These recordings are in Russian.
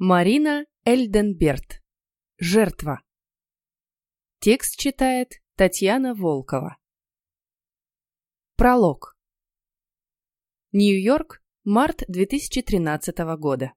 Марина Эльденберт. Жертва. Текст читает Татьяна Волкова. Пролог. Нью-Йорк, март 2013 года.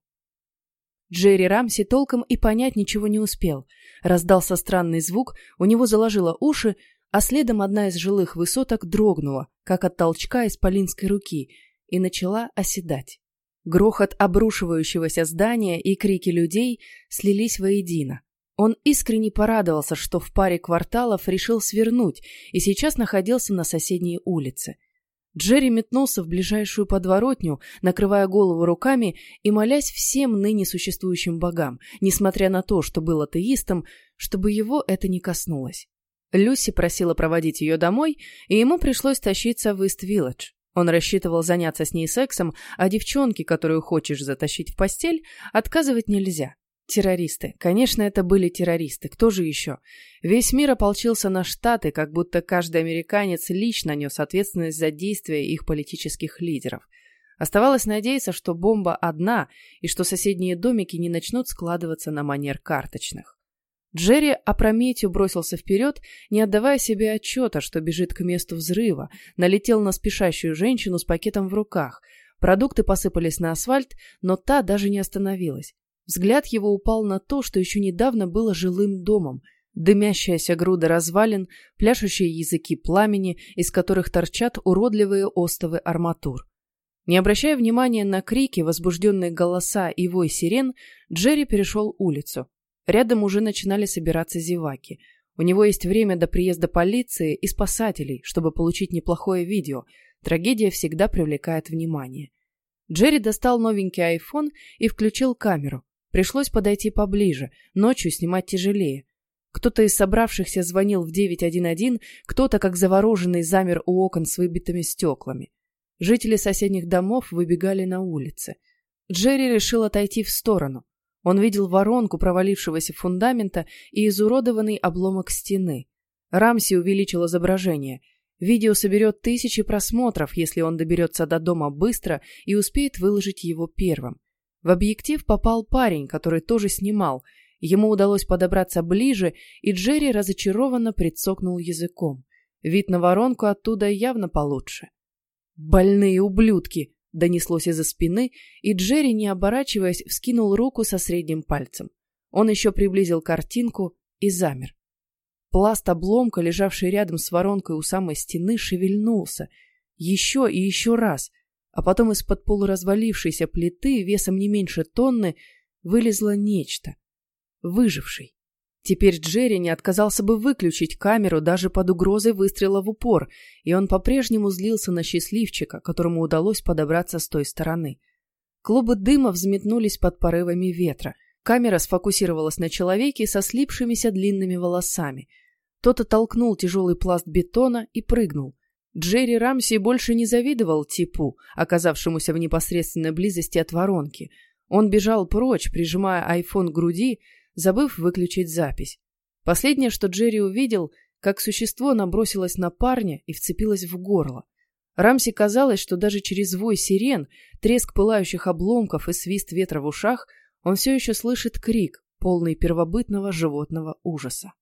Джерри Рамси толком и понять ничего не успел. Раздался странный звук, у него заложило уши, а следом одна из жилых высоток дрогнула, как от толчка исполинской руки, и начала оседать. Грохот обрушивающегося здания и крики людей слились воедино. Он искренне порадовался, что в паре кварталов решил свернуть и сейчас находился на соседней улице. Джерри метнулся в ближайшую подворотню, накрывая голову руками и молясь всем ныне существующим богам, несмотря на то, что был атеистом, чтобы его это не коснулось. Люси просила проводить ее домой, и ему пришлось тащиться в Ист-Вилледж. Он рассчитывал заняться с ней сексом, а девчонке, которую хочешь затащить в постель, отказывать нельзя. Террористы. Конечно, это были террористы. Кто же еще? Весь мир ополчился на Штаты, как будто каждый американец лично нес ответственность за действия их политических лидеров. Оставалось надеяться, что бомба одна и что соседние домики не начнут складываться на манер карточных. Джерри опрометью бросился вперед, не отдавая себе отчета, что бежит к месту взрыва, налетел на спешащую женщину с пакетом в руках. Продукты посыпались на асфальт, но та даже не остановилась. Взгляд его упал на то, что еще недавно было жилым домом. Дымящаяся груда развалин, пляшущие языки пламени, из которых торчат уродливые остовы арматур. Не обращая внимания на крики, возбужденные голоса и вой сирен, Джерри перешел улицу. Рядом уже начинали собираться зеваки. У него есть время до приезда полиции и спасателей, чтобы получить неплохое видео. Трагедия всегда привлекает внимание. Джерри достал новенький iPhone и включил камеру. Пришлось подойти поближе, ночью снимать тяжелее. Кто-то из собравшихся звонил в 911, кто-то, как завороженный, замер у окон с выбитыми стеклами. Жители соседних домов выбегали на улицы. Джерри решил отойти в сторону. Он видел воронку провалившегося фундамента и изуродованный обломок стены. Рамси увеличил изображение. Видео соберет тысячи просмотров, если он доберется до дома быстро и успеет выложить его первым. В объектив попал парень, который тоже снимал. Ему удалось подобраться ближе, и Джерри разочарованно прицокнул языком. Вид на воронку оттуда явно получше. «Больные ублюдки!» Донеслось из-за спины, и Джерри, не оборачиваясь, вскинул руку со средним пальцем. Он еще приблизил картинку и замер. Пласт обломка, лежавший рядом с воронкой у самой стены, шевельнулся. Еще и еще раз. А потом из-под полуразвалившейся плиты, весом не меньше тонны, вылезло нечто. Выживший. Теперь Джерри не отказался бы выключить камеру даже под угрозой выстрела в упор, и он по-прежнему злился на счастливчика, которому удалось подобраться с той стороны. Клубы дыма взметнулись под порывами ветра. Камера сфокусировалась на человеке со слипшимися длинными волосами. Тот оттолкнул тяжелый пласт бетона и прыгнул. Джерри Рамси больше не завидовал типу, оказавшемуся в непосредственной близости от воронки. Он бежал прочь, прижимая айфон к груди, забыв выключить запись. Последнее, что Джерри увидел, как существо набросилось на парня и вцепилось в горло. Рамси казалось, что даже через вой сирен, треск пылающих обломков и свист ветра в ушах, он все еще слышит крик, полный первобытного животного ужаса.